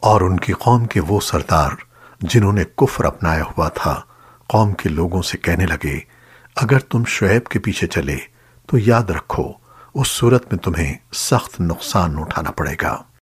اور ان کی قوم کے وہ سردار جنہوں نے کفر اپنایا ہوا تھا، قوم کے لوگوں سے کہنے لگے، اگر تم شعیب کے پیچھے چلے تو یاد رکھو، اس صورت میں تمہیں سخت نقصان اٹھانا پڑے گا۔